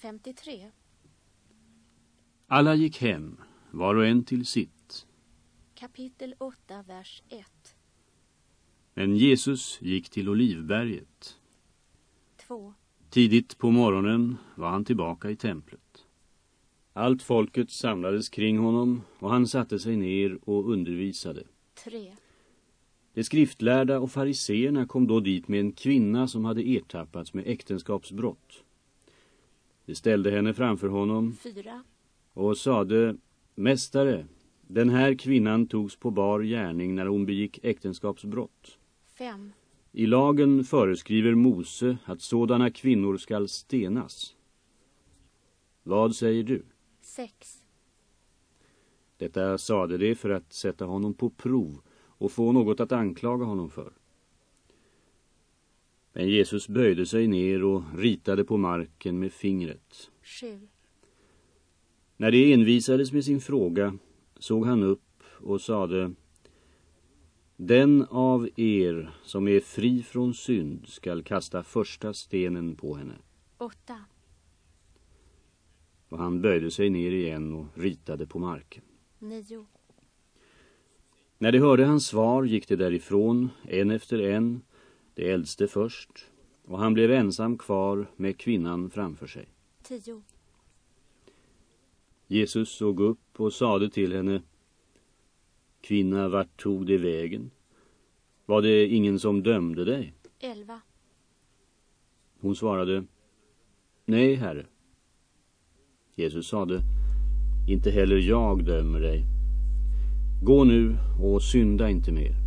53. Alla gick hem, var och en till sitt. Kapitel 8, vers 1. Men Jesus gick till Olivberget. 2. Tidigt på morgonen var han tillbaka i templet. Allt folket samlades kring honom och han satte sig ner och undervisade. 3. De skriftlärda och fariseerna kom då dit med en kvinna som hade ertappats med äktenskapsbrott. De ställde henne framför honom 4. och sade, Mästare, den här kvinnan togs på bar gärning när hon begick äktenskapsbrott. 5. I lagen föreskriver Mose att sådana kvinnor skall stenas. Vad säger du? 6. Detta sade de för att sätta honom på prov och få något att anklaga honom för. Men Jesus böjde sig ner och ritade på marken med fingret. 7. När de envisades med sin fråga såg han upp och sade Den av er som är fri från synd skall kasta första stenen på henne. 8. Och han böjde sig ner igen och ritade på marken. 9. När de hörde hans svar gick de därifrån, en efter en, det äldste först, och han blev ensam kvar med kvinnan framför sig. 10. Jesus såg upp och sade till henne Kvinna, vart tog det vägen? Var det ingen som dömde dig? 11. Hon svarade Nej, herre. Jesus sade Inte heller jag dömer dig. Gå nu och synda inte mer.